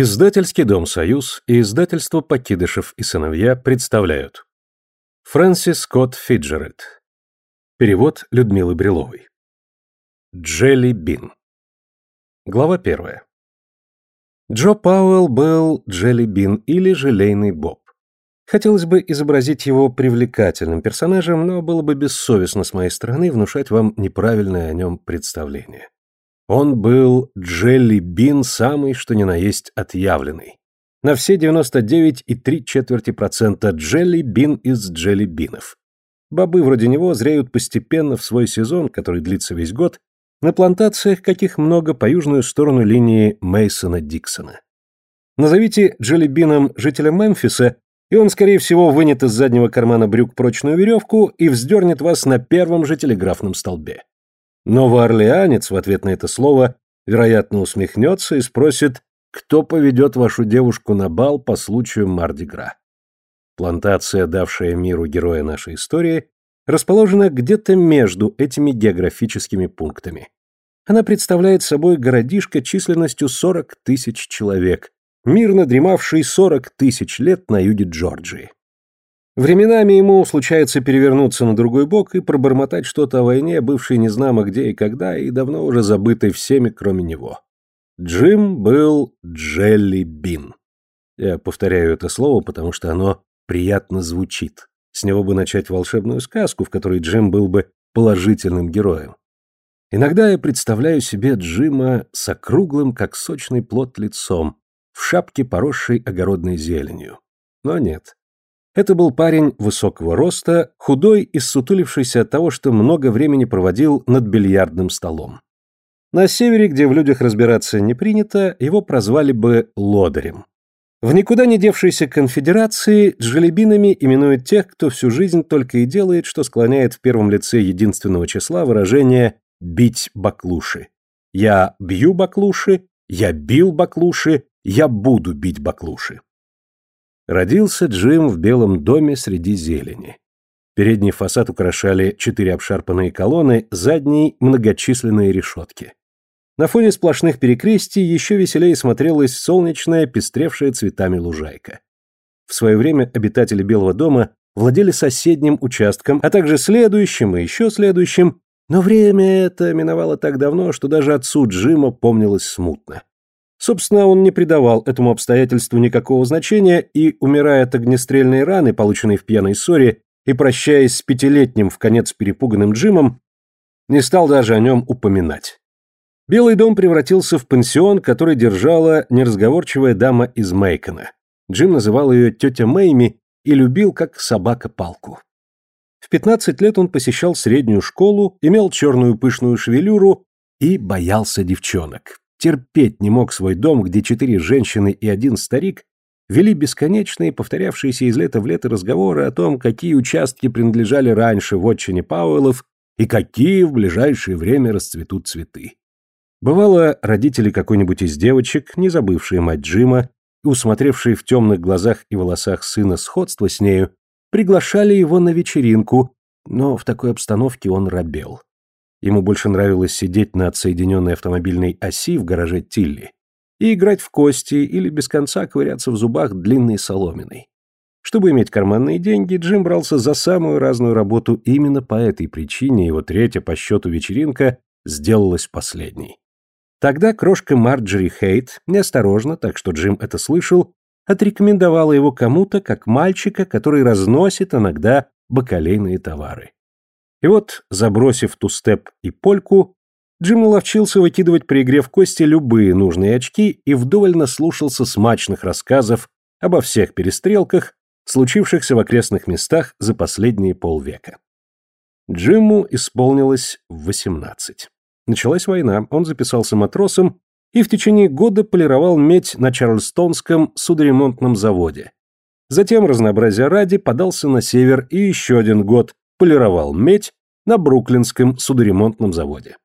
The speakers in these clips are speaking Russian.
Издательский дом «Союз» и издательство «Покидышев и сыновья» представляют. Фрэнсис Скотт Фиджеральд. Перевод Людмилы Бриловой. Джелли Бин. Глава первая. Джо Пауэлл был Джелли Бин или Желейный Боб. Хотелось бы изобразить его привлекательным персонажем, но было бы бессовестно с моей стороны внушать вам неправильное о нем представление. Он был Джелли Бин самый, что ни на есть, отъявленный. На все 99,3 четверти процента Джелли Бин из Джелли Бинов. Бобы вроде него зреют постепенно в свой сезон, который длится весь год, на плантациях, каких много по южную сторону линии Мейсона Диксона. Назовите Джелли Бином жителя Мемфиса, и он, скорее всего, вынет из заднего кармана брюк прочную веревку и вздернет вас на первом же телеграфном столбе. Новоорлеанец в ответ на это слово, вероятно, усмехнется и спросит, кто поведет вашу девушку на бал по случаю Мардигра. Плантация, давшая миру героя нашей истории, расположена где-то между этими географическими пунктами. Она представляет собой городишко численностью 40 тысяч человек, мирно дремавший 40 тысяч лет на юге Джорджии. Временами ему случается перевернуться на другой бок и пробормотать что-то о войне, бывшей незнамо где и когда, и давно уже забытой всеми, кроме него. Джим был Джелли Бин. Я повторяю это слово, потому что оно приятно звучит. С него бы начать волшебную сказку, в которой Джим был бы положительным героем. Иногда я представляю себе Джима с округлым, как сочный плод, лицом, в шапке, поросшей огородной зеленью. Но нет. Это был парень высокого роста, худой и ссутулившийся от того, что много времени проводил над бильярдным столом. На севере, где в людях разбираться не принято, его прозвали бы лодырем. В никуда не девшейся конфедерации джелебинами именуют тех, кто всю жизнь только и делает, что склоняет в первом лице единственного числа выражение «бить баклуши». «Я бью баклуши», «я бил баклуши», «я буду бить баклуши». Родился Джим в белом доме среди зелени. Передний фасад украшали четыре обшарпанные колонны, задний – многочисленные решетки. На фоне сплошных перекрестий еще веселее смотрелась солнечная, пестревшая цветами лужайка. В свое время обитатели Белого дома владели соседним участком, а также следующим и еще следующим, но время это миновало так давно, что даже отцу Джима помнилось смутно. Собственно, он не придавал этому обстоятельству никакого значения и, умирая от огнестрельной раны, полученной в пьяной ссоре, и прощаясь с пятилетним в конец перепуганным Джимом, не стал даже о нем упоминать. Белый дом превратился в пансион, который держала неразговорчивая дама из Мейкона. Джим называл ее тетя Мэйми и любил как собака палку. В 15 лет он посещал среднюю школу, имел черную пышную шевелюру и боялся девчонок терпеть не мог свой дом, где четыре женщины и один старик вели бесконечные, повторявшиеся из лета в лето разговоры о том, какие участки принадлежали раньше в отчине Пауэллов и какие в ближайшее время расцветут цветы. Бывало, родители какой-нибудь из девочек, не забывшие мать Джима и усмотревшие в темных глазах и волосах сына сходство с нею, приглашали его на вечеринку, но в такой обстановке он робел. Ему больше нравилось сидеть на отсоединенной автомобильной оси в гараже Тилли и играть в кости или без конца ковыряться в зубах длинной соломиной. Чтобы иметь карманные деньги, Джим брался за самую разную работу, именно по этой причине его третья по счету вечеринка сделалась последней. Тогда крошка Марджери Хейт, неосторожно, так что Джим это слышал, отрекомендовала его кому-то как мальчика, который разносит иногда бакалейные товары. И вот, забросив ту степ и польку, Джим наловчился выкидывать при игре в кости любые нужные очки и вдоволь наслушался смачных рассказов обо всех перестрелках, случившихся в окрестных местах за последние полвека. Джиму исполнилось 18. Началась война, он записался матросом и в течение года полировал медь на Чарльстонском судоремонтном заводе. Затем, разнообразия ради, подался на север и еще один год полировал медь на Бруклинском судоремонтном заводе.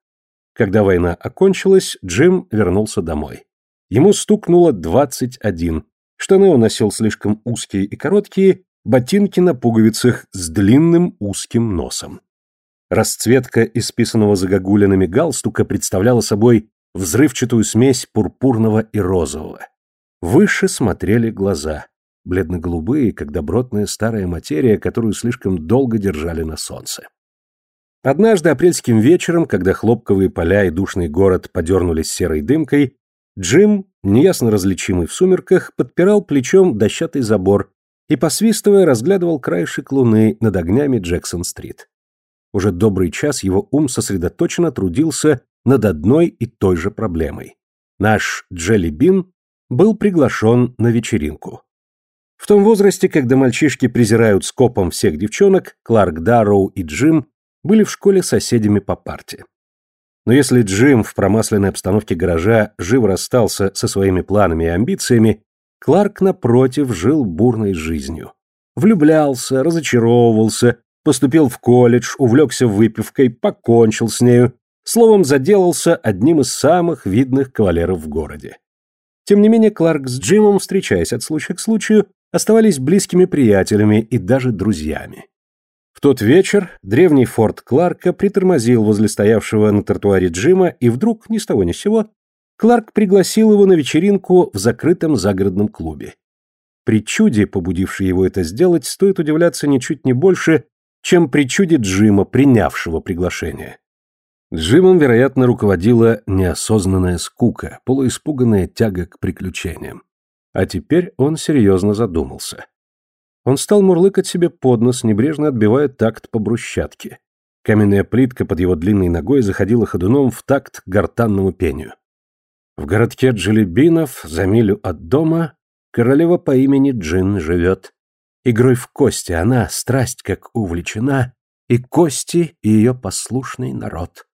Когда война окончилась, Джим вернулся домой. Ему стукнуло 21. Штаны он носил слишком узкие и короткие, ботинки на пуговицах с длинным узким носом. Расцветка исписанного загогулинами галстука представляла собой взрывчатую смесь пурпурного и розового. Выше смотрели глаза, бледно-голубые, как добротная старая материя, которую слишком долго держали на солнце. Однажды апрельским вечером, когда хлопковые поля и душный город подернулись серой дымкой, Джим, неясно различимый в сумерках, подпирал плечом дощатый забор и, посвистывая, разглядывал краешек луны над огнями Джексон-стрит. Уже добрый час его ум сосредоточенно трудился над одной и той же проблемой. Наш Джелли Бин был приглашен на вечеринку. В том возрасте, когда мальчишки презирают скопом всех девчонок, Кларк Дарроу и Джим были в школе соседями по парте. Но если Джим в промасленной обстановке гаража живо расстался со своими планами и амбициями, Кларк, напротив, жил бурной жизнью. Влюблялся, разочаровывался, поступил в колледж, увлекся выпивкой, покончил с нею, словом, заделался одним из самых видных кавалеров в городе. Тем не менее, Кларк с Джимом, встречаясь от случая к случаю, оставались близкими приятелями и даже друзьями. В тот вечер древний форт Кларка притормозил возле стоявшего на тротуаре Джима, и вдруг, ни с того ни с сего, Кларк пригласил его на вечеринку в закрытом загородном клубе. Причуде, побудившей его это сделать, стоит удивляться ничуть не больше, чем причуде Джима, принявшего приглашение. Джимом, вероятно, руководила неосознанная скука, полуиспуганная тяга к приключениям. А теперь он серьезно задумался. Он стал мурлыкать себе под нос, небрежно отбивая такт по брусчатке. Каменная плитка под его длинной ногой заходила ходуном в такт гортанному пению. В городке Джелебинов, за милю от дома, королева по имени Джин живет. Игрой в кости она, страсть как увлечена, и кости — ее послушный народ.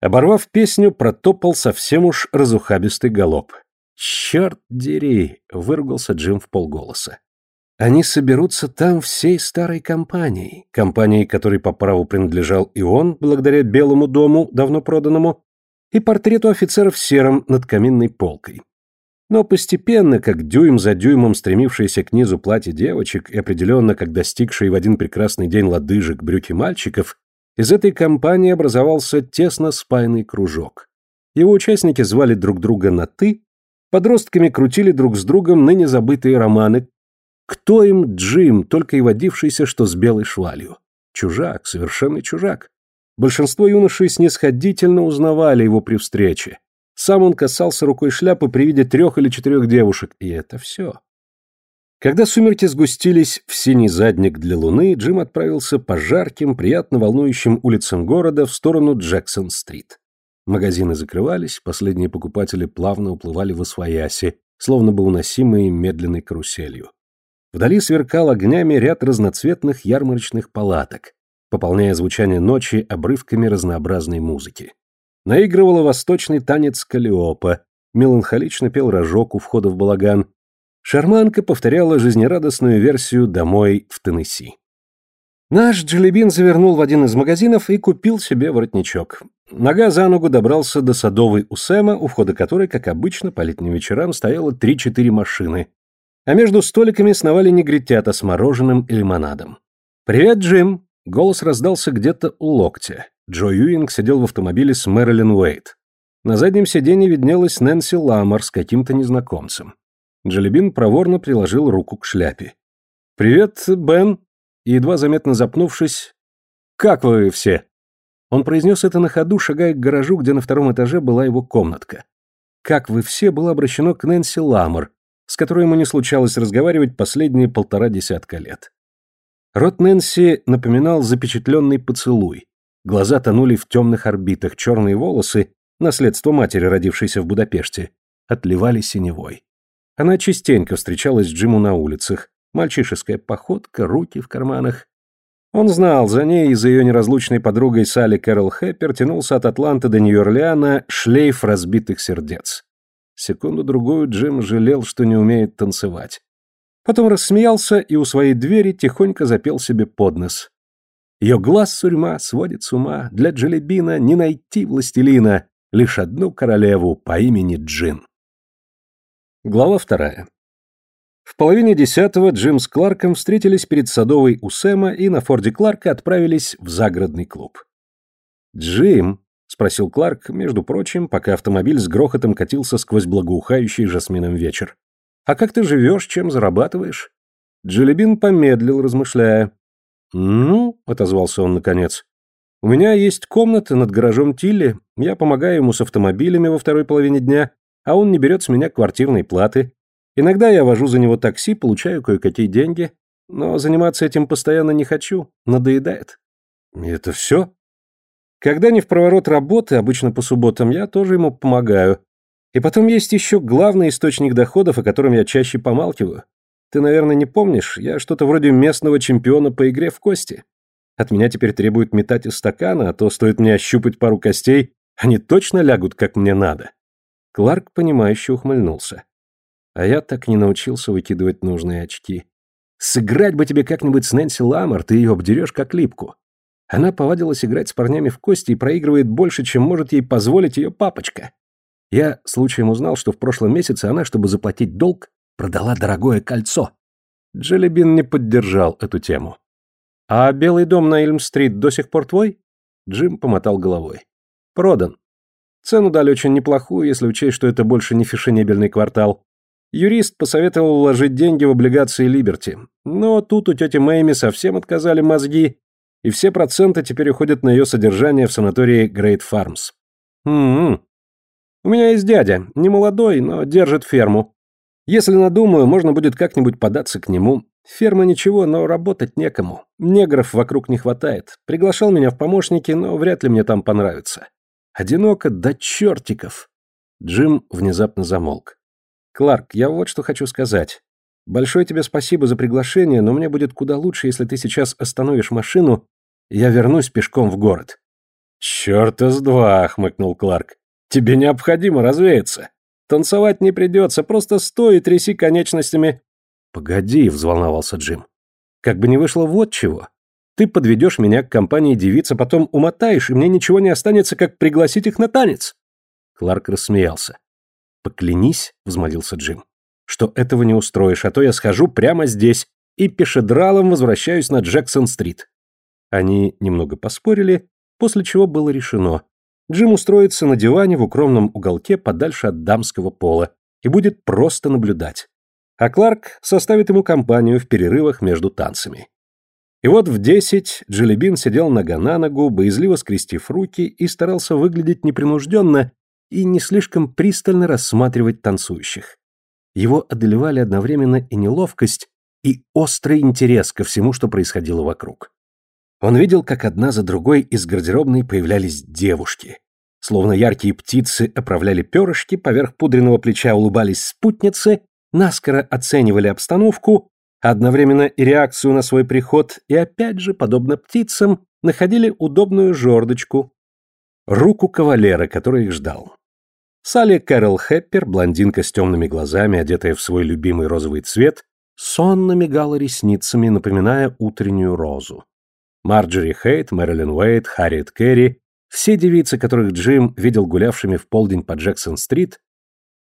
Оборвав песню, протопал совсем уж разухабистый галоп. «Черт дери!» — выругался Джим в полголоса. Они соберутся там всей старой компанией, компанией, которой по праву принадлежал и он, благодаря Белому дому, давно проданному, и портрету офицера в сером над каминной полкой. Но постепенно, как дюйм за дюймом стремившиеся к низу платья девочек и определенно, как достигшие в один прекрасный день лодыжек брюки мальчиков, из этой компании образовался тесно спаянный кружок. Его участники звали друг друга на «ты», подростками крутили друг с другом ныне забытые романы. Кто им Джим, только и водившийся, что с белой швалью? Чужак, совершенный чужак. Большинство юношей снисходительно узнавали его при встрече. Сам он касался рукой шляпы при виде трех или четырех девушек, и это все. Когда сумерки сгустились в синий задник для луны, Джим отправился по жарким, приятно волнующим улицам города в сторону Джексон-стрит. Магазины закрывались, последние покупатели плавно уплывали в освояси, словно бы уносимые медленной каруселью. Вдали сверкал огнями ряд разноцветных ярмарочных палаток, пополняя звучание ночи обрывками разнообразной музыки. Наигрывала восточный танец Калиопа, меланхолично пел рожок у входа в балаган. Шарманка повторяла жизнерадостную версию «Домой в Теннесси». Наш Джелебин завернул в один из магазинов и купил себе воротничок. Нога за ногу добрался до садовой у Сэма, у входа которой, как обычно, по летним вечерам стояло три-четыре машины, а между столиками сновали негритята с мороженым и лимонадом. «Привет, Джим!» Голос раздался где-то у локтя. Джо Юинг сидел в автомобиле с Мэрилин Уэйт. На заднем сиденье виднелась Нэнси Ламар с каким-то незнакомцем. Джелебин проворно приложил руку к шляпе. «Привет, Бен!» И едва заметно запнувшись, «Как вы все?» Он произнес это на ходу, шагая к гаражу, где на втором этаже была его комнатка. «Как вы все» было обращено к Нэнси Ламар, с которой ему не случалось разговаривать последние полтора десятка лет. Рот Нэнси напоминал запечатленный поцелуй. Глаза тонули в темных орбитах, черные волосы, наследство матери, родившейся в Будапеште, отливали синевой. Она частенько встречалась с Джиму на улицах, мальчишеская походка, руки в карманах. Он знал, за ней и за ее неразлучной подругой Салли Кэрол Хэппер тянулся от Атланты до Нью-Орлеана шлейф разбитых сердец. Секунду-другую Джим жалел, что не умеет танцевать. Потом рассмеялся и у своей двери тихонько запел себе под нос. Ее глаз сурьма сводит с ума, для Джелебина не найти властелина, лишь одну королеву по имени Джин. Глава вторая. В половине десятого Джим с Кларком встретились перед Садовой у Сэма и на Форде Кларка отправились в загородный клуб. «Джим», — спросил Кларк, между прочим, пока автомобиль с грохотом катился сквозь благоухающий жасмином вечер. А как ты живешь, чем зарабатываешь?» Джелебин помедлил, размышляя. «Ну», — отозвался он наконец, — «у меня есть комната над гаражом Тилли, я помогаю ему с автомобилями во второй половине дня, а он не берет с меня квартирной платы. Иногда я вожу за него такси, получаю кое-какие деньги, но заниматься этим постоянно не хочу, надоедает». «И это все?» «Когда не в проворот работы, обычно по субботам, я тоже ему помогаю. И потом есть еще главный источник доходов, о котором я чаще помалкиваю. Ты, наверное, не помнишь, я что-то вроде местного чемпиона по игре в кости. От меня теперь требуют метать из стакана, а то стоит мне ощупать пару костей, они точно лягут, как мне надо. Кларк, понимающе ухмыльнулся. А я так не научился выкидывать нужные очки. Сыграть бы тебе как-нибудь с Нэнси Ламар, ты ее обдерешь как липку. Она повадилась играть с парнями в кости и проигрывает больше, чем может ей позволить ее папочка. Я случаем узнал, что в прошлом месяце она, чтобы заплатить долг, продала дорогое кольцо. Джеллибин не поддержал эту тему. «А Белый дом на Эльм-стрит до сих пор твой?» Джим помотал головой. «Продан. Цену дали очень неплохую, если учесть, что это больше не фешенебельный квартал. Юрист посоветовал вложить деньги в облигации Либерти. Но тут у тети Мэйми совсем отказали мозги, и все проценты теперь уходят на ее содержание в санатории Грейт Фармс. М-м. У меня есть дядя, не молодой, но держит ферму. Если надумаю, можно будет как-нибудь податься к нему. Ферма ничего, но работать некому. Негров вокруг не хватает. Приглашал меня в помощники, но вряд ли мне там понравится. Одиноко до чертиков. Джим внезапно замолк. Кларк, я вот что хочу сказать. Большое тебе спасибо за приглашение, но мне будет куда лучше, если ты сейчас остановишь машину, и я вернусь пешком в город. Чёрта с два, хмыкнул Кларк. Тебе необходимо развеяться. Танцевать не придется, просто стой и тряси конечностями. Погоди, взволновался Джим. Как бы не вышло вот чего. Ты подведешь меня к компании девиц, а потом умотаешь, и мне ничего не останется, как пригласить их на танец. Кларк рассмеялся. Поклянись, взмолился Джим, что этого не устроишь, а то я схожу прямо здесь и пешедралом возвращаюсь на Джексон-стрит. Они немного поспорили, после чего было решено, Джим устроится на диване в укромном уголке подальше от дамского пола и будет просто наблюдать. А Кларк составит ему компанию в перерывах между танцами. И вот в десять Джелебин сидел нога на ногу, боязливо скрестив руки и старался выглядеть непринужденно и не слишком пристально рассматривать танцующих. Его одолевали одновременно и неловкость, и острый интерес ко всему, что происходило вокруг. Он видел, как одна за другой из гардеробной появлялись девушки. Словно яркие птицы оправляли перышки, поверх пудренного плеча улыбались спутницы, наскоро оценивали обстановку, одновременно и реакцию на свой приход, и опять же, подобно птицам, находили удобную жердочку, руку кавалера, который их ждал. Салли Кэрол Хеппер, блондинка с темными глазами, одетая в свой любимый розовый цвет, сонно мигала ресницами, напоминая утреннюю розу. Марджори Хейт, Мэрилин Уэйт, Харриет Керри, все девицы, которых Джим видел гулявшими в полдень по Джексон-стрит,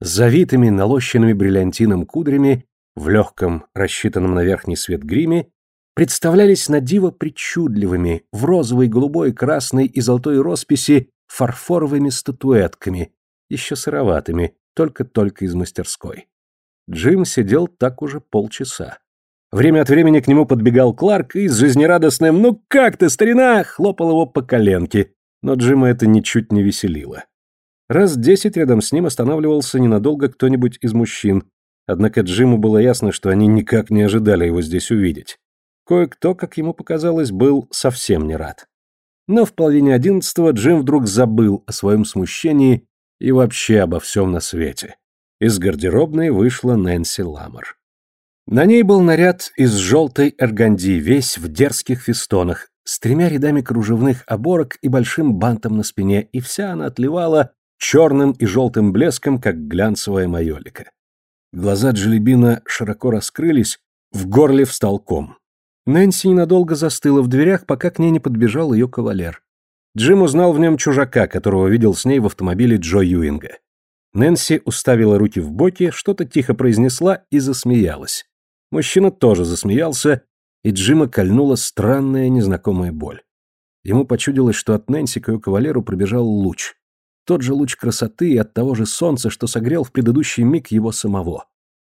завитыми, налощенными бриллиантином кудрями, в легком, рассчитанном на верхний свет гриме, представлялись на диво причудливыми, в розовой, голубой, красной и золотой росписи фарфоровыми статуэтками, еще сыроватыми, только-только из мастерской. Джим сидел так уже полчаса. Время от времени к нему подбегал Кларк и с жизнерадостным «Ну как ты, старина?» хлопал его по коленке, но Джима это ничуть не веселило. Раз десять рядом с ним останавливался ненадолго кто-нибудь из мужчин, однако Джиму было ясно, что они никак не ожидали его здесь увидеть. Кое-кто, как ему показалось, был совсем не рад. Но в половине одиннадцатого Джим вдруг забыл о своем смущении и вообще обо всем на свете. Из гардеробной вышла Нэнси Ламар. На ней был наряд из желтой эрганди, весь в дерзких фестонах, с тремя рядами кружевных оборок и большим бантом на спине, и вся она отливала черным и желтым блеском, как глянцевая майолика. Глаза Джелебина широко раскрылись, в горле встал ком. Нэнси ненадолго застыла в дверях, пока к ней не подбежал ее кавалер. Джим узнал в нем чужака, которого видел с ней в автомобиле Джо Юинга. Нэнси уставила руки в боки, что-то тихо произнесла и засмеялась. Мужчина тоже засмеялся, и Джима кольнула странная незнакомая боль. Ему почудилось, что от Нэнси к ее кавалеру пробежал луч. Тот же луч красоты и от того же солнца, что согрел в предыдущий миг его самого.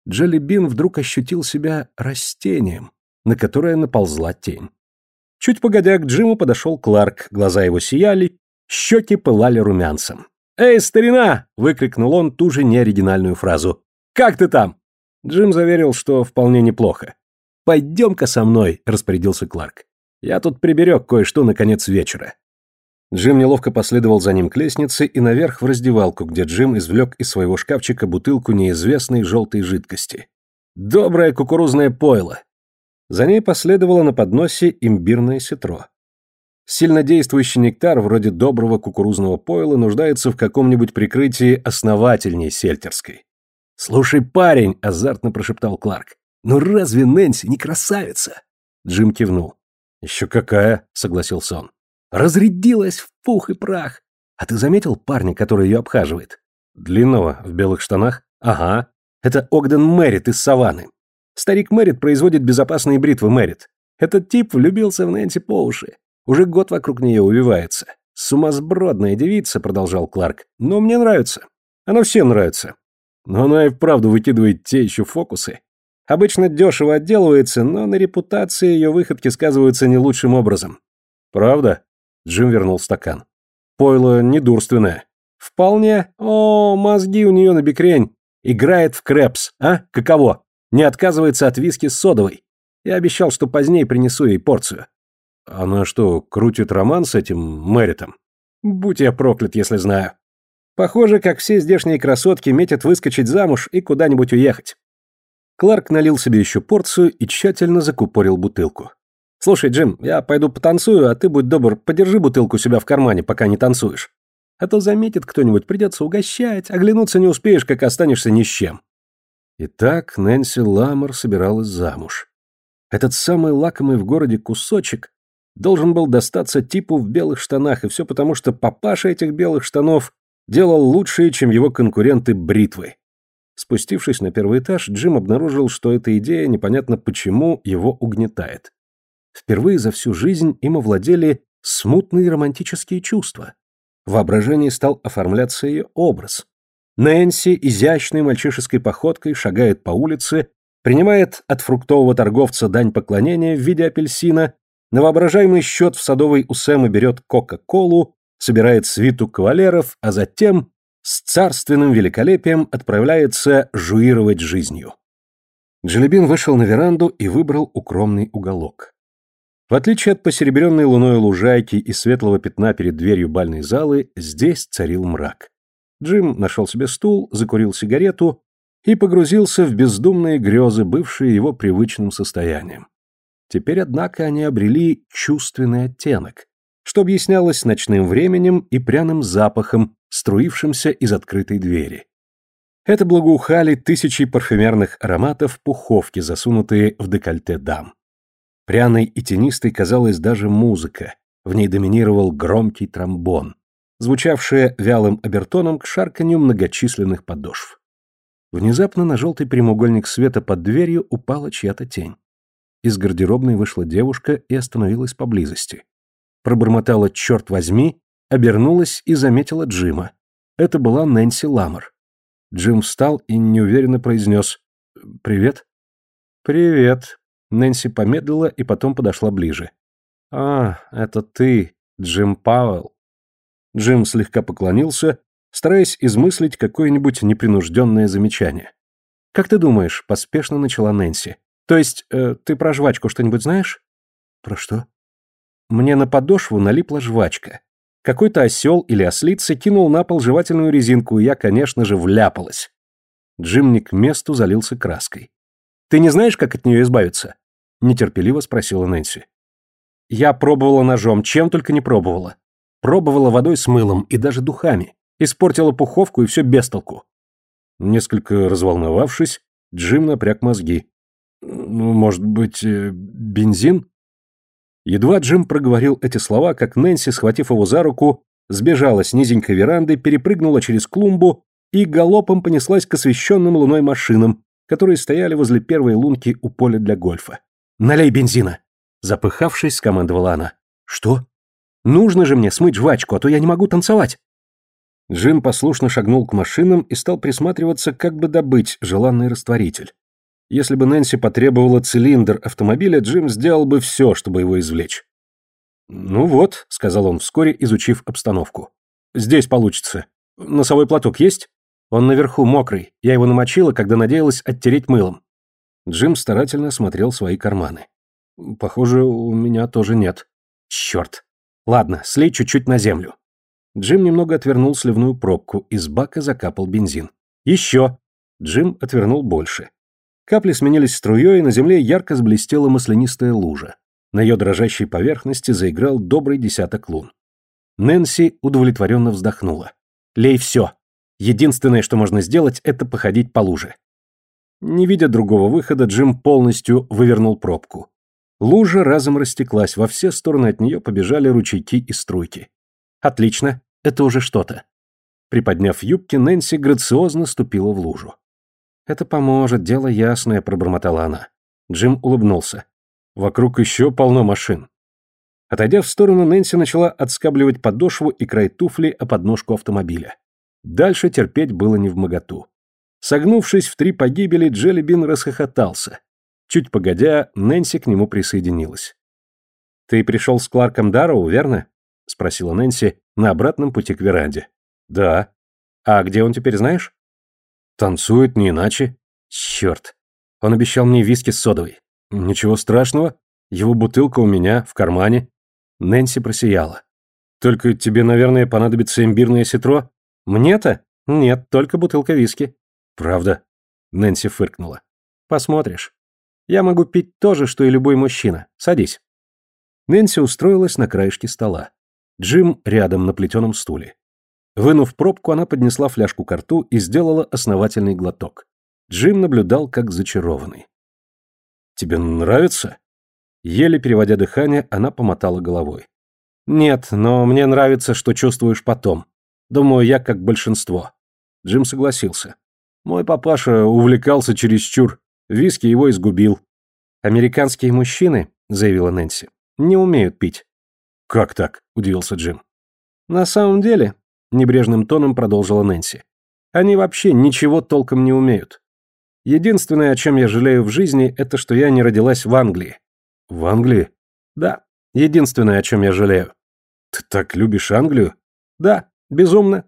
Джелли Бин вдруг ощутил себя растением, на которое наползла тень. Чуть погодя к Джиму подошел Кларк, глаза его сияли, щеки пылали румянцем. «Эй, старина!» — выкрикнул он ту же неоригинальную фразу. «Как ты там?» Джим заверил, что вполне неплохо. «Пойдем-ка со мной», — распорядился Кларк. «Я тут приберег кое-что на конец вечера». Джим неловко последовал за ним к лестнице и наверх в раздевалку, где Джим извлек из своего шкафчика бутылку неизвестной желтой жидкости. «Доброе кукурузное пойло!» За ней последовало на подносе имбирное ситро. Сильнодействующий нектар, вроде доброго кукурузного пойла, нуждается в каком-нибудь прикрытии основательней сельтерской. «Слушай, парень!» – азартно прошептал Кларк. «Ну разве Нэнси не красавица?» Джим кивнул. «Еще какая!» – согласился он. «Разрядилась в пух и прах! А ты заметил парня, который ее обхаживает?» «Длинного, в белых штанах?» «Ага. Это Огден Мэрит из Саванны. Старик Мэрит производит безопасные бритвы Мэрит. Этот тип влюбился в Нэнси по уши. Уже год вокруг нее увивается. Сумасбродная девица, продолжал Кларк. Но мне нравится. Она всем нравится. Но она и вправду выкидывает те еще фокусы. Обычно дешево отделывается, но на репутации ее выходки сказываются не лучшим образом. Правда? Джим вернул стакан. Пойло недурственное. Вполне. О, мозги у нее на бекрень. Играет в крэпс, а? Каково? Не отказывается от виски с содовой. Я обещал, что позднее принесу ей порцию. Она что, крутит роман с этим Мэритом? Будь я проклят, если знаю. Похоже, как все здешние красотки метят выскочить замуж и куда-нибудь уехать. Кларк налил себе еще порцию и тщательно закупорил бутылку. «Слушай, Джим, я пойду потанцую, а ты, будь добр, подержи бутылку у себя в кармане, пока не танцуешь. А то заметит кто-нибудь, придется угощать, оглянуться не успеешь, как останешься ни с чем». Итак, Нэнси Ламор собиралась замуж. Этот самый лакомый в городе кусочек должен был достаться типу в белых штанах, и все потому, что папаша этих белых штанов делал лучшие, чем его конкуренты бритвы. Спустившись на первый этаж, Джим обнаружил, что эта идея непонятно почему его угнетает. Впервые за всю жизнь им овладели смутные романтические чувства. В воображении стал оформляться ее образ. Нэнси изящной мальчишеской походкой шагает по улице, принимает от фруктового торговца дань поклонения в виде апельсина на воображаемый счет в садовой у Сэма берет Кока-Колу, собирает свиту кавалеров, а затем с царственным великолепием отправляется жуировать жизнью. Джелебин вышел на веранду и выбрал укромный уголок. В отличие от посеребренной луной лужайки и светлого пятна перед дверью бальной залы, здесь царил мрак. Джим нашел себе стул, закурил сигарету и погрузился в бездумные грезы, бывшие его привычным состоянием. Теперь, однако, они обрели чувственный оттенок, что объяснялось ночным временем и пряным запахом, струившимся из открытой двери. Это благоухали тысячи парфюмерных ароматов пуховки, засунутые в декольте дам. Пряной и тенистой казалась даже музыка, в ней доминировал громкий тромбон, звучавшая вялым обертоном к шарканью многочисленных подошв. Внезапно на желтый прямоугольник света под дверью упала чья-то тень. Из гардеробной вышла девушка и остановилась поблизости. Пробормотала «черт возьми», обернулась и заметила Джима. Это была Нэнси Ламер. Джим встал и неуверенно произнес «Привет». «Привет». Нэнси помедлила и потом подошла ближе. «А, это ты, Джим Пауэлл». Джим слегка поклонился, стараясь измыслить какое-нибудь непринужденное замечание. «Как ты думаешь?» – поспешно начала Нэнси. То есть, э, ты про жвачку что-нибудь знаешь? Про что? Мне на подошву налипла жвачка. Какой-то осел или ослица кинул на пол жевательную резинку, и я, конечно же, вляпалась. Джим не к месту залился краской. «Ты не знаешь, как от нее избавиться?» Нетерпеливо спросила Нэнси. «Я пробовала ножом, чем только не пробовала. Пробовала водой с мылом и даже духами. Испортила пуховку и все без толку». Несколько разволновавшись, Джим напряг мозги. Ну, может быть, э, бензин? Едва Джим проговорил эти слова, как Нэнси, схватив его за руку, сбежала с низенькой веранды, перепрыгнула через клумбу и галопом понеслась к освещенным луной машинам, которые стояли возле первой лунки у поля для гольфа. «Налей бензина!» Запыхавшись, скомандовала она. «Что?» «Нужно же мне смыть жвачку, а то я не могу танцевать!» Джим послушно шагнул к машинам и стал присматриваться, как бы добыть желанный растворитель. Если бы Нэнси потребовала цилиндр автомобиля, Джим сделал бы все, чтобы его извлечь. «Ну вот», — сказал он вскоре, изучив обстановку. «Здесь получится. Носовой платок есть?» «Он наверху мокрый. Я его намочила, когда надеялась оттереть мылом». Джим старательно смотрел свои карманы. «Похоже, у меня тоже нет». «Черт. Ладно, слей чуть-чуть на землю». Джим немного отвернул сливную пробку, из бака закапал бензин. «Еще!» Джим отвернул больше. Капли сменились струей, и на земле ярко сблестела маслянистая лужа. На ее дрожащей поверхности заиграл добрый десяток лун. Нэнси удовлетворенно вздохнула. «Лей все. Единственное, что можно сделать, это походить по луже». Не видя другого выхода, Джим полностью вывернул пробку. Лужа разом растеклась, во все стороны от нее побежали ручейки и струйки. Отлично, это уже что-то. Приподняв юбки, Нэнси грациозно ступила в лужу. «Это поможет, дело ясное», — пробормотала она. Джим улыбнулся. «Вокруг еще полно машин». Отойдя в сторону, Нэнси начала отскабливать подошву и край туфли о подножку автомобиля. Дальше терпеть было не в моготу. Согнувшись в три погибели, Джеллибин расхохотался. Чуть погодя, Нэнси к нему присоединилась. «Ты пришел с Кларком Дарроу, верно?» — спросила Нэнси на обратном пути к веранде. «Да». «А где он теперь, знаешь?» «Танцует не иначе». «Черт. Он обещал мне виски с содовой». «Ничего страшного. Его бутылка у меня, в кармане». Нэнси просияла. «Только тебе, наверное, понадобится имбирное ситро?» «Мне-то? Нет, только бутылка виски». «Правда?» Нэнси фыркнула. «Посмотришь. Я могу пить то же, что и любой мужчина. Садись». Нэнси устроилась на краешке стола. Джим рядом на плетеном стуле. Вынув пробку, она поднесла фляжку к рту и сделала основательный глоток. Джим наблюдал, как зачарованный. «Тебе нравится?» Еле переводя дыхание, она помотала головой. «Нет, но мне нравится, что чувствуешь потом. Думаю, я как большинство». Джим согласился. «Мой папаша увлекался чересчур. Виски его изгубил». «Американские мужчины», — заявила Нэнси, — «не умеют пить. «Как так?» – удивился Джим. «На самом деле», – небрежным тоном продолжила Нэнси, – «они вообще ничего толком не умеют. Единственное, о чем я жалею в жизни, это что я не родилась в Англии». «В Англии?» «Да, единственное, о чем я жалею». «Ты так любишь Англию?» «Да, безумно.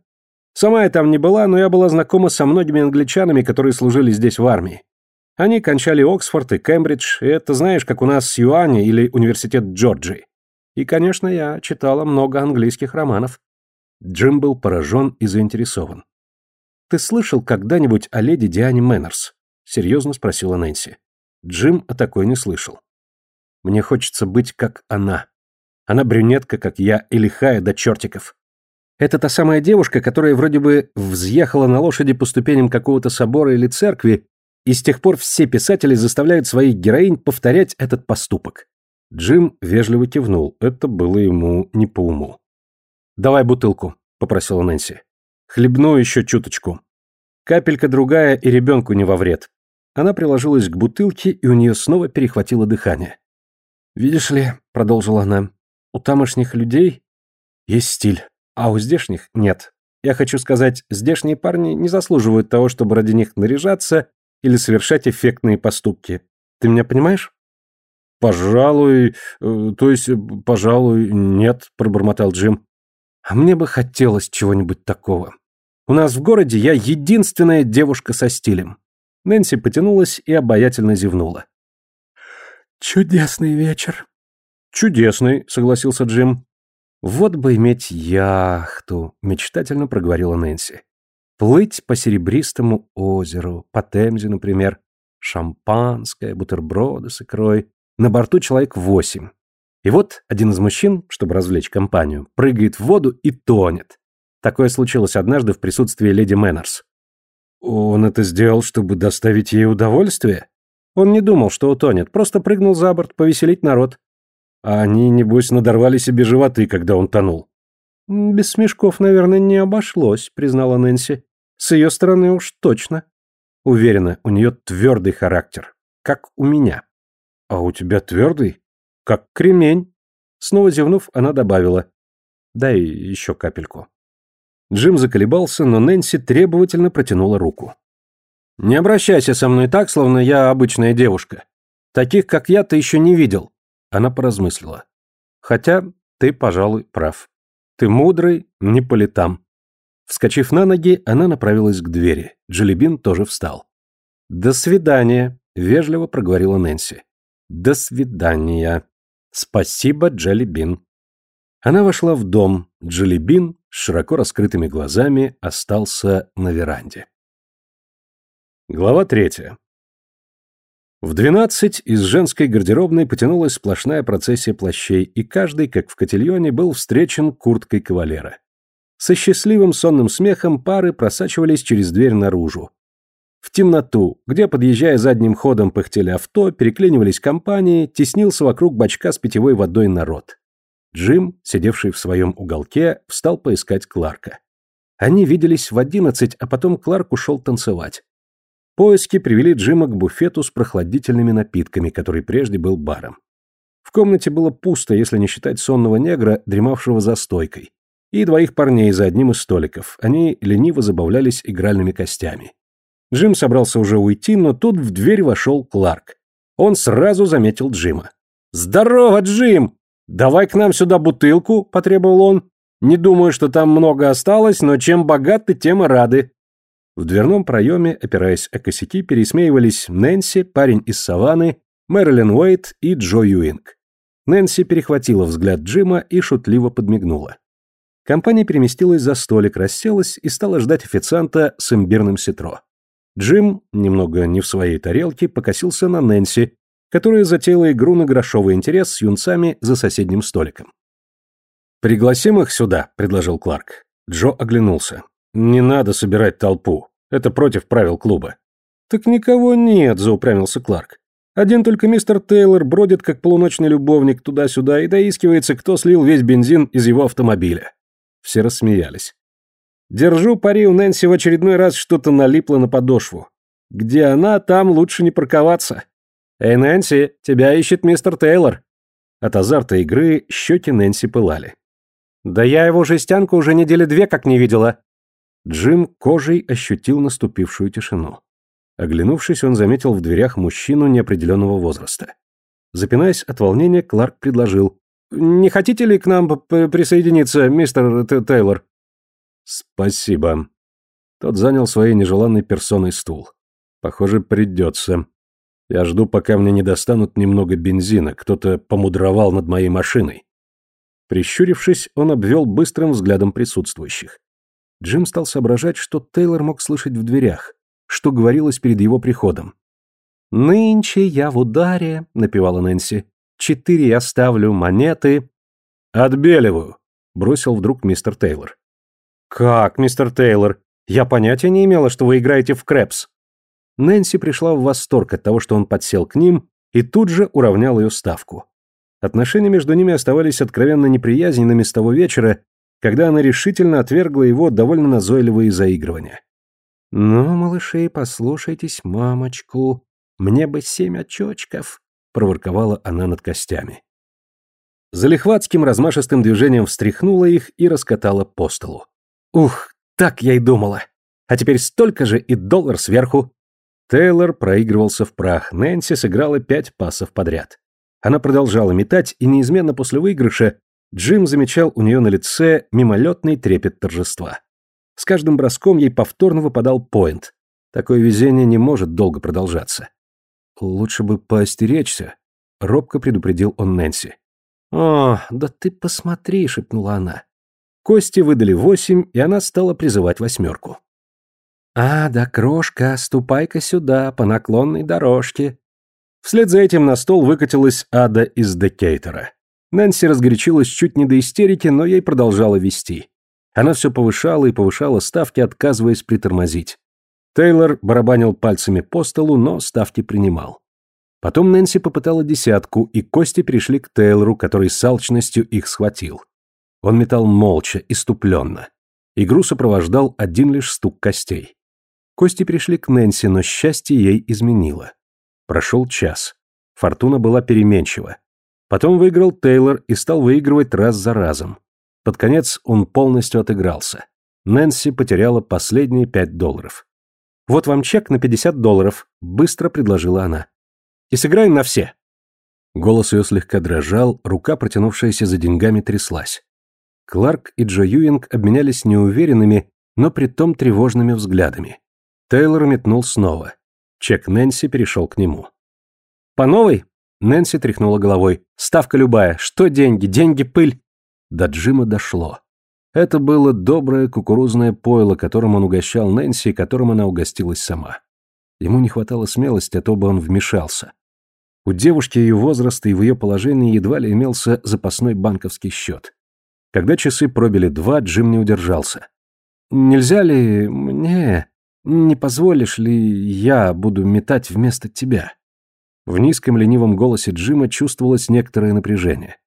Сама я там не была, но я была знакома со многими англичанами, которые служили здесь в армии. Они кончали Оксфорд и Кембридж, и это знаешь, как у нас с Юани или университет Джорджии. И, конечно, я читала много английских романов. Джим был поражен и заинтересован. «Ты слышал когда-нибудь о леди Диане Мэннерс?» — серьезно спросила Нэнси. Джим о такой не слышал. «Мне хочется быть как она. Она брюнетка, как я, и лихая до чертиков. Это та самая девушка, которая вроде бы взъехала на лошади по ступеням какого-то собора или церкви, и с тех пор все писатели заставляют своих героинь повторять этот поступок. Джим вежливо кивнул, это было ему не по уму. «Давай бутылку», — попросила Нэнси. «Хлебну еще чуточку. Капелька другая и ребенку не во вред». Она приложилась к бутылке, и у нее снова перехватило дыхание. «Видишь ли», — продолжила она, — «у тамошних людей есть стиль, а у здешних нет. Я хочу сказать, здешние парни не заслуживают того, чтобы ради них наряжаться или совершать эффектные поступки. Ты меня понимаешь?» «Пожалуй... Э, то есть, э, пожалуй, нет», — пробормотал Джим. «А мне бы хотелось чего-нибудь такого. У нас в городе я единственная девушка со стилем». Нэнси потянулась и обаятельно зевнула. «Чудесный вечер». «Чудесный», — согласился Джим. «Вот бы иметь яхту», — мечтательно проговорила Нэнси. «Плыть по серебристому озеру, по Темзе, например. Шампанское, бутерброды с икрой, на борту человек восемь. И вот один из мужчин, чтобы развлечь компанию, прыгает в воду и тонет. Такое случилось однажды в присутствии леди Мэннерс. Он это сделал, чтобы доставить ей удовольствие? Он не думал, что утонет, просто прыгнул за борт, повеселить народ. А они, небось, надорвали себе животы, когда он тонул. «Без смешков, наверное, не обошлось», — признала Нэнси. «С ее стороны уж точно». Уверена, у нее твердый характер, как у меня. «А у тебя твердый? Как кремень!» Снова зевнув, она добавила. «Дай еще капельку». Джим заколебался, но Нэнси требовательно протянула руку. «Не обращайся со мной так, словно я обычная девушка. Таких, как я, ты еще не видел». Она поразмыслила. «Хотя ты, пожалуй, прав. Ты мудрый, не по летам». Вскочив на ноги, она направилась к двери. Джелебин тоже встал. «До свидания», — вежливо проговорила Нэнси. «До свидания. Спасибо, Джелебин». Она вошла в дом. Джелебин с широко раскрытыми глазами остался на веранде. Глава третья. В двенадцать из женской гардеробной потянулась сплошная процессия плащей, и каждый, как в котельоне, был встречен курткой кавалера. Со счастливым сонным смехом пары просачивались через дверь наружу. В темноту, где, подъезжая задним ходом, пыхтели авто, переклинивались компании, теснился вокруг бачка с питьевой водой народ. Джим, сидевший в своем уголке, встал поискать Кларка. Они виделись в одиннадцать, а потом Кларк ушел танцевать. Поиски привели Джима к буфету с прохладительными напитками, который прежде был баром. В комнате было пусто, если не считать сонного негра, дремавшего за стойкой, и двоих парней за одним из столиков. Они лениво забавлялись игральными костями. Джим собрался уже уйти, но тут в дверь вошел Кларк. Он сразу заметил Джима. «Здорово, Джим! Давай к нам сюда бутылку», — потребовал он. «Не думаю, что там много осталось, но чем богаты, тем и рады. В дверном проеме, опираясь о косяки, пересмеивались Нэнси, парень из саванны, Мэрилин Уэйт и Джо Юинг. Нэнси перехватила взгляд Джима и шутливо подмигнула. Компания переместилась за столик, расселась и стала ждать официанта с имбирным ситро. Джим, немного не в своей тарелке, покосился на Нэнси, которая затеяла игру на грошовый интерес с юнцами за соседним столиком. «Пригласим их сюда», — предложил Кларк. Джо оглянулся. «Не надо собирать толпу. Это против правил клуба». «Так никого нет», — заупрямился Кларк. «Один только мистер Тейлор бродит, как полуночный любовник, туда-сюда и доискивается, кто слил весь бензин из его автомобиля». Все рассмеялись. «Держу пари, у Нэнси в очередной раз что-то налипло на подошву. Где она, там лучше не парковаться. Эй, Нэнси, тебя ищет мистер Тейлор». От азарта игры щеки Нэнси пылали. «Да я его жестянку уже недели две как не видела. Джим кожей ощутил наступившую тишину. Оглянувшись, он заметил в дверях мужчину неопределенного возраста. Запинаясь от волнения, Кларк предложил. «Не хотите ли к нам присоединиться, мистер Т Тейлор?» «Спасибо». Тот занял своей нежеланной персоной стул. «Похоже, придется. Я жду, пока мне не достанут немного бензина. Кто-то помудровал над моей машиной». Прищурившись, он обвел быстрым взглядом присутствующих. Джим стал соображать, что Тейлор мог слышать в дверях, что говорилось перед его приходом. «Нынче я в ударе», — напевала Нэнси. «Четыре я ставлю монеты». «Отбеливаю», — бросил вдруг мистер Тейлор. «Как, мистер Тейлор? Я понятия не имела, что вы играете в крэпс». Нэнси пришла в восторг от того, что он подсел к ним и тут же уравнял ее ставку. Отношения между ними оставались откровенно неприязненными с того вечера, когда она решительно отвергла его довольно назойливые заигрывания. «Ну, малыши, послушайтесь мамочку, мне бы семь очочков», — проворковала она над костями. Залихватским размашистым движением встряхнула их и раскатала по столу. «Ух, так я и думала! А теперь столько же и доллар сверху!» Тейлор проигрывался в прах, Нэнси сыграла пять пасов подряд. Она продолжала метать, и неизменно после выигрыша Джим замечал у нее на лице мимолетный трепет торжества. С каждым броском ей повторно выпадал поинт. Такое везение не может долго продолжаться. «Лучше бы поостеречься», — робко предупредил он Нэнси. «О, да ты посмотри», — шепнула она. Кости выдали восемь, и она стала призывать восьмерку. «А, да, крошка, ступай-ка сюда, по наклонной дорожке». Вслед за этим на стол выкатилась ада из Декейтера. Нэнси разгорячилась чуть не до истерики, но ей продолжала вести. Она все повышала и повышала ставки, отказываясь притормозить. Тейлор барабанил пальцами по столу, но ставки принимал. Потом Нэнси попытала десятку, и кости пришли к Тейлору, который с алчностью их схватил. Он метал молча, иступленно. Игру сопровождал один лишь стук костей. Кости пришли к Нэнси, но счастье ей изменило. Прошел час. Фортуна была переменчива. Потом выиграл Тейлор и стал выигрывать раз за разом. Под конец он полностью отыгрался. Нэнси потеряла последние пять долларов. «Вот вам чек на 50 долларов», — быстро предложила она. «И сыграем на все». Голос ее слегка дрожал, рука, протянувшаяся за деньгами, тряслась. Кларк и Джо Юинг обменялись неуверенными, но притом тревожными взглядами. Тейлор метнул снова. Чек Нэнси перешел к нему. «По новой?» Нэнси тряхнула головой. «Ставка любая. Что деньги? Деньги пыль!» До Джима дошло. Это было доброе кукурузное пойло, которым он угощал Нэнси и которым она угостилась сама. Ему не хватало смелости, а то бы он вмешался. У девушки ее возраста и в ее положении едва ли имелся запасной банковский счет. Когда часы пробили два, Джим не удержался. «Нельзя ли мне... Не позволишь ли я буду метать вместо тебя?» В низком ленивом голосе Джима чувствовалось некоторое напряжение.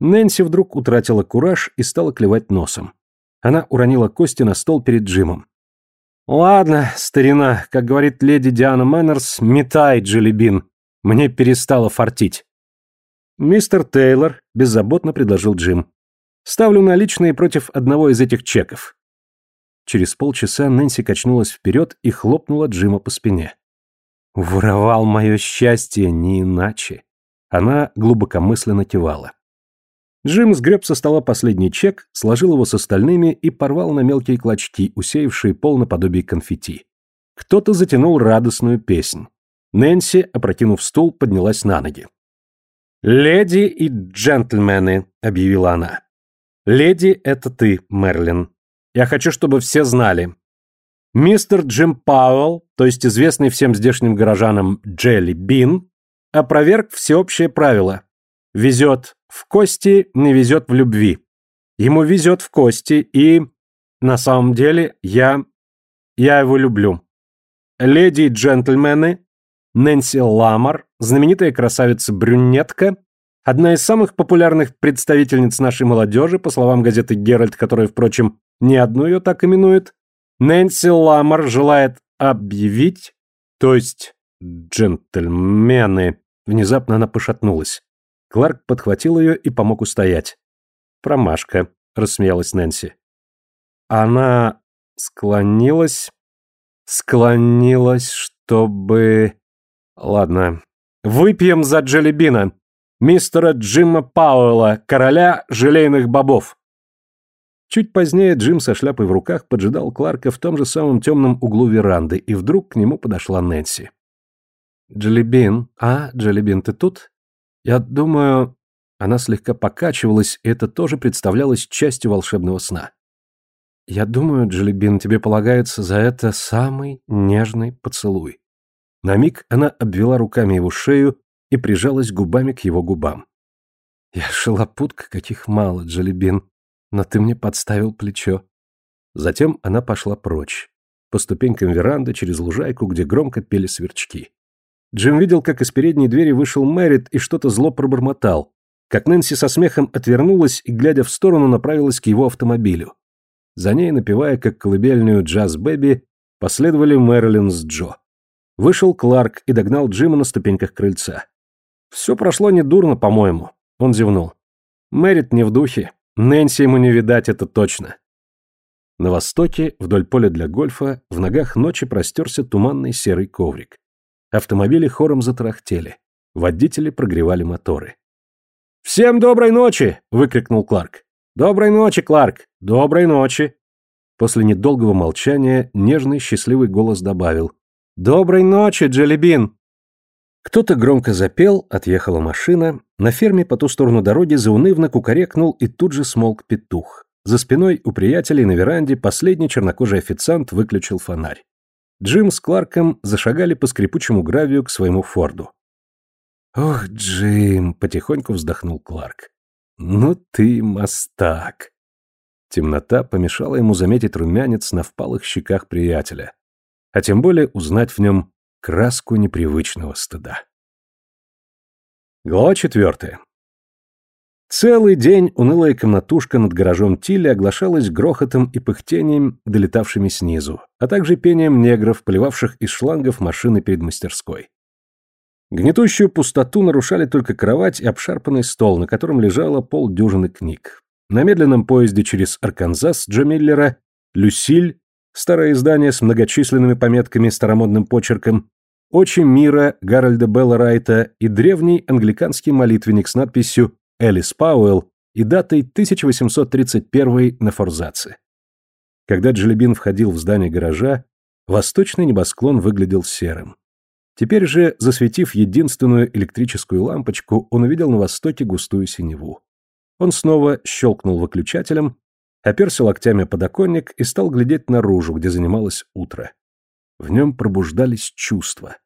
Нэнси вдруг утратила кураж и стала клевать носом. Она уронила кости на стол перед Джимом. «Ладно, старина, как говорит леди Диана Мэннерс, метай, Джелебин. Мне перестало фартить». «Мистер Тейлор», — беззаботно предложил Джим. «Ставлю наличные против одного из этих чеков». Через полчаса Нэнси качнулась вперед и хлопнула Джима по спине. «Воровал мое счастье, не иначе». Она глубокомысленно кивала. Джим сгреб со стола последний чек, сложил его с остальными и порвал на мелкие клочки, усеявшие пол наподобие конфетти. Кто-то затянул радостную песнь. Нэнси, опрокинув стул, поднялась на ноги. «Леди и джентльмены», — объявила она. «Леди — это ты, Мерлин. Я хочу, чтобы все знали. Мистер Джим Пауэлл, то есть известный всем здешним горожанам Джелли Бин, опроверг всеобщее правило. Везет в кости, не везет в любви. Ему везет в кости, и... На самом деле, я... Я его люблю. Леди и джентльмены, Нэнси Ламар, знаменитая красавица-брюнетка, одна из самых популярных представительниц нашей молодежи, по словам газеты «Геральт», которая, впрочем, не одну ее так именует, Нэнси Ламар желает объявить, то есть джентльмены, внезапно она пошатнулась. Кларк подхватил ее и помог устоять. «Промашка», — рассмеялась Нэнси. Она склонилась... Склонилась, чтобы... Ладно. Выпьем за Джеллибина, мистера Джима Пауэлла, короля желейных бобов. Чуть позднее Джим со шляпой в руках поджидал Кларка в том же самом темном углу веранды, и вдруг к нему подошла Нэнси. «Джеллибин, а, Джеллибин, ты тут?» Я думаю, она слегка покачивалась, и это тоже представлялось частью волшебного сна. Я думаю, Джелебин, тебе полагается за это самый нежный поцелуй. На миг она обвела руками его шею и прижалась губами к его губам. Я шалопутка, каких мало, Джелебин, но ты мне подставил плечо. Затем она пошла прочь, по ступенькам веранды через лужайку, где громко пели сверчки. Джим видел, как из передней двери вышел Мэрит и что-то зло пробормотал, как Нэнси со смехом отвернулась и, глядя в сторону, направилась к его автомобилю. За ней, напевая как колыбельную «Джаз Бэби», последовали Мэрилин с Джо. Вышел Кларк и догнал Джима на ступеньках крыльца. «Все прошло недурно, по-моему», — он зевнул. «Мэрит не в духе. Нэнси ему не видать, это точно». На востоке, вдоль поля для гольфа, в ногах ночи простерся туманный серый коврик. Автомобили хором затарахтели. Водители прогревали моторы. «Всем доброй ночи!» — выкрикнул Кларк. «Доброй ночи, Кларк! Доброй ночи!» После недолгого молчания нежный счастливый голос добавил. «Доброй ночи, Джелебин!» Кто-то громко запел, отъехала машина, на ферме по ту сторону дороги заунывно кукарекнул и тут же смолк петух. За спиной у приятелей на веранде последний чернокожий официант выключил фонарь. Джим с Кларком зашагали по скрипучему гравию к своему форду. «Ох, Джим!» — потихоньку вздохнул Кларк. «Ну ты мастак!» Темнота помешала ему заметить румянец на впалых щеках приятеля, а тем более узнать в нем краску непривычного стыда. Глава четвертая. Целый день унылая комнатушка над гаражом Тилли оглашалась грохотом и пыхтением, долетавшими снизу, а также пением негров, поливавших из шлангов машины перед мастерской. Гнетущую пустоту нарушали только кровать и обшарпанный стол, на котором лежало полдюжины книг. На медленном поезде через Арканзас Джо Миллера Люсиль, старое издание с многочисленными пометками старомодным почерком, Очи мира Гарольда Белла Райта и древний англиканский молитвенник с надписью «Элис Пауэлл» и датой 1831 на форзаце. Когда Джелебин входил в здание гаража, восточный небосклон выглядел серым. Теперь же, засветив единственную электрическую лампочку, он увидел на востоке густую синеву. Он снова щелкнул выключателем, оперся локтями подоконник и стал глядеть наружу, где занималось утро. В нем пробуждались чувства.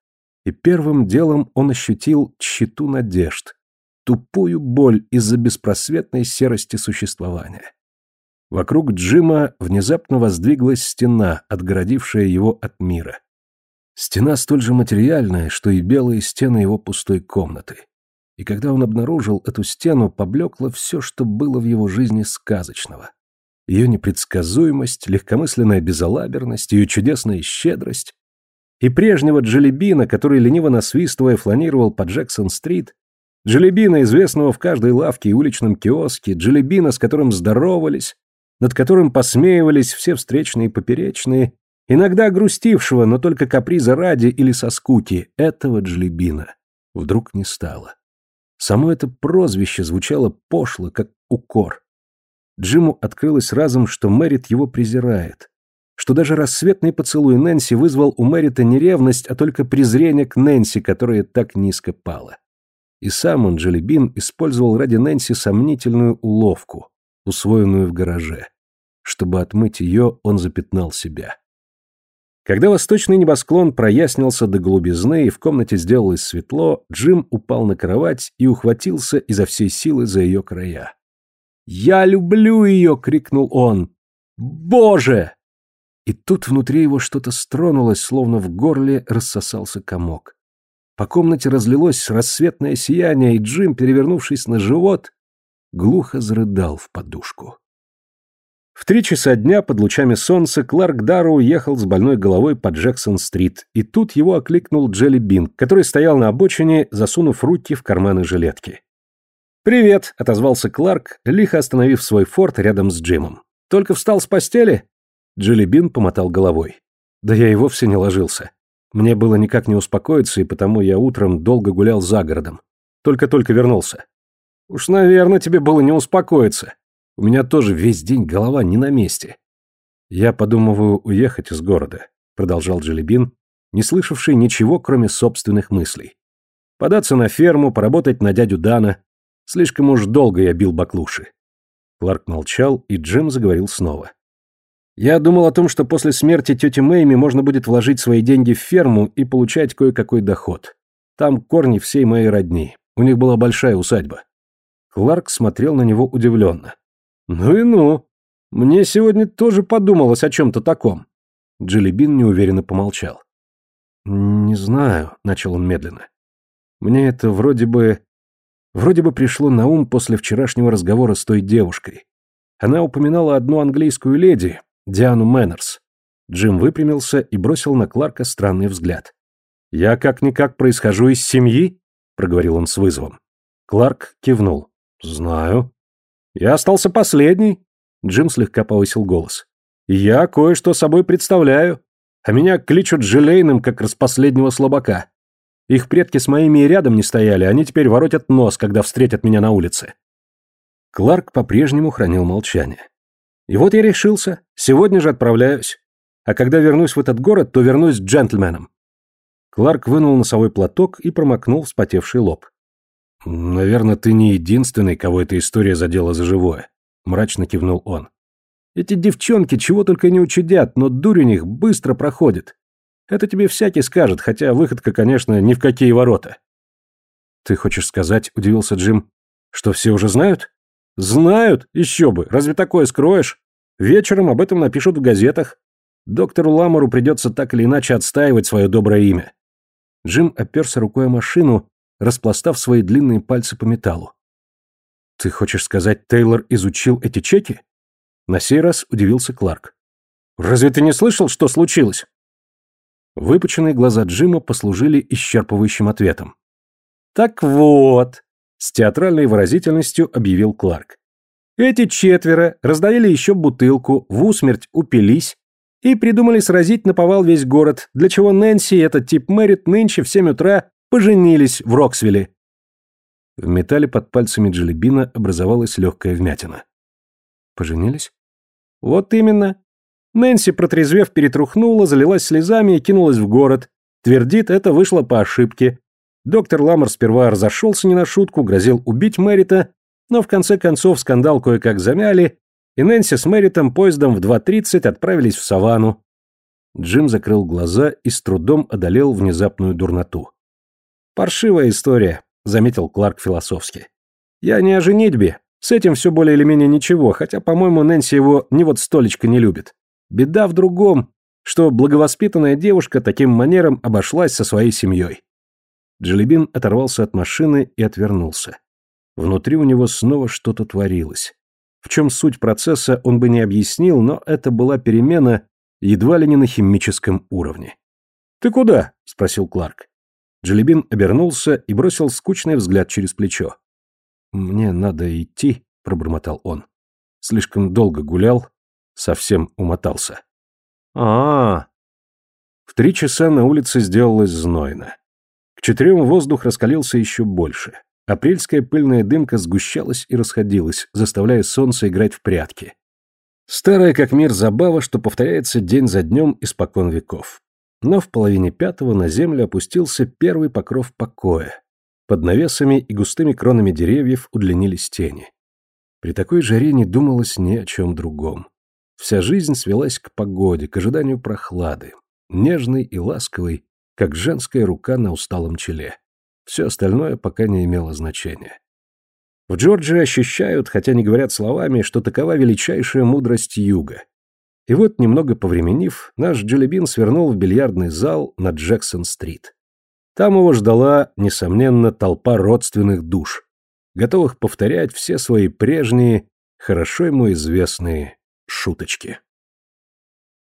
И первым делом он ощутил тщету надежд, тупую боль из-за беспросветной серости существования. Вокруг Джима внезапно воздвиглась стена, отгородившая его от мира. Стена столь же материальная, что и белые стены его пустой комнаты. И когда он обнаружил эту стену, поблекло все, что было в его жизни сказочного. Ее непредсказуемость, легкомысленная безалаберность, ее чудесная щедрость. И прежнего Джелебина, который лениво насвистывая фланировал по Джексон-стрит, Джелебина, известного в каждой лавке и уличном киоске, Джелебина, с которым здоровались, над которым посмеивались все встречные и поперечные, иногда грустившего, но только каприза ради или со скуки, этого Джлебина вдруг не стало. Само это прозвище звучало пошло, как укор. Джиму открылось разом, что Мэрит его презирает, что даже рассветный поцелуй Нэнси вызвал у Мэрита не ревность, а только презрение к Нэнси, которая так низко пала. И сам он, Джелебин, использовал ради Нэнси сомнительную уловку, усвоенную в гараже. Чтобы отмыть ее, он запятнал себя. Когда восточный небосклон прояснился до голубизны и в комнате сделалось светло, Джим упал на кровать и ухватился изо всей силы за ее края. «Я люблю ее!» — крикнул он. «Боже!» И тут внутри его что-то стронулось, словно в горле рассосался комок. По комнате разлилось рассветное сияние, и Джим, перевернувшись на живот, глухо зарыдал в подушку. В три часа дня под лучами солнца Кларк Дарроу ехал с больной головой по Джексон-стрит, и тут его окликнул Джелли Бин, который стоял на обочине, засунув руки в карманы жилетки. «Привет», — отозвался Кларк, лихо остановив свой форт рядом с Джимом. «Только встал с постели?» Джелли Бин помотал головой. «Да я и вовсе не ложился. Мне было никак не успокоиться, и потому я утром долго гулял за городом. Только-только вернулся». «Уж, наверное, тебе было не успокоиться. У меня тоже весь день голова не на месте. Я подумываю уехать из города, продолжал Джелебин, не слышавший ничего, кроме собственных мыслей. Податься на ферму, поработать на дядю Дана. Слишком уж долго я бил баклуши. Кларк молчал, и Джим заговорил снова. Я думал о том, что после смерти тети Мэйми можно будет вложить свои деньги в ферму и получать кое-какой доход. Там корни всей моей родни. У них была большая усадьба. Кларк смотрел на него удивленно. «Ну и ну. Мне сегодня тоже подумалось о чем-то таком». Джелебин неуверенно помолчал. «Не знаю», — начал он медленно. «Мне это вроде бы... Вроде бы пришло на ум после вчерашнего разговора с той девушкой. Она упоминала одну английскую леди, Диану Мэннерс». Джим выпрямился и бросил на Кларка странный взгляд. «Я как-никак происхожу из семьи?» — проговорил он с вызовом. Кларк кивнул. «Знаю». Я остался последний. Джим слегка повысил голос. Я кое-что собой представляю. А меня кличут желейным, как распоследнего слабака. Их предки с моими и рядом не стояли, они теперь воротят нос, когда встретят меня на улице. Кларк по-прежнему хранил молчание. И вот я решился, сегодня же отправляюсь. А когда вернусь в этот город, то вернусь джентльменом. Кларк вынул носовой платок и промокнул вспотевший лоб. «Наверное, ты не единственный, кого эта история задела за живое», — мрачно кивнул он. «Эти девчонки чего только не учудят, но дурь у них быстро проходит. Это тебе всякий скажет, хотя выходка, конечно, ни в какие ворота». «Ты хочешь сказать, — удивился Джим, — что все уже знают?» «Знают? Еще бы! Разве такое скроешь? Вечером об этом напишут в газетах. Доктору Ламору придется так или иначе отстаивать свое доброе имя». Джим оперся рукой о машину, распластав свои длинные пальцы по металлу. «Ты хочешь сказать, Тейлор изучил эти чеки?» На сей раз удивился Кларк. «Разве ты не слышал, что случилось?» Выпученные глаза Джима послужили исчерпывающим ответом. «Так вот», — с театральной выразительностью объявил Кларк. Эти четверо раздавили еще бутылку, в усмерть упились и придумали сразить на повал весь город, для чего Нэнси и этот тип Мэрит нынче в семь утра поженились в Роксвилле. В металле под пальцами Джелебина образовалась легкая вмятина. Поженились? Вот именно. Нэнси, протрезвев, перетрухнула, залилась слезами и кинулась в город. Твердит, это вышло по ошибке. Доктор Ламмер сперва разошелся не на шутку, грозил убить Мэрита, но в конце концов скандал кое-как замяли, и Нэнси с Мэритом поездом в 2.30 отправились в саванну. Джим закрыл глаза и с трудом одолел внезапную дурноту. «Паршивая история», — заметил Кларк философски. «Я не о женитьбе. С этим все более или менее ничего, хотя, по-моему, Нэнси его ни вот столечко не любит. Беда в другом, что благовоспитанная девушка таким манером обошлась со своей семьей». Джелебин оторвался от машины и отвернулся. Внутри у него снова что-то творилось. В чем суть процесса, он бы не объяснил, но это была перемена едва ли не на химическом уровне. «Ты куда?» — спросил Кларк. Джелебин обернулся и бросил скучный взгляд через плечо. «Мне надо идти», — пробормотал он. Слишком долго гулял, совсем умотался. а, -а, -а. В три часа на улице сделалось знойно. К четырем воздух раскалился еще больше. Апрельская пыльная дымка сгущалась и расходилась, заставляя солнце играть в прятки. Старая как мир забава, что повторяется день за днем испокон веков. Но в половине пятого на землю опустился первый покров покоя. Под навесами и густыми кронами деревьев удлинились тени. При такой жаре не думалось ни о чем другом. Вся жизнь свелась к погоде, к ожиданию прохлады, нежной и ласковой, как женская рука на усталом челе. Все остальное пока не имело значения. В Джорджии ощущают, хотя не говорят словами, что такова величайшая мудрость юга. И вот, немного повременив, наш Джелебин свернул в бильярдный зал на Джексон-стрит. Там его ждала, несомненно, толпа родственных душ, готовых повторять все свои прежние, хорошо ему известные шуточки.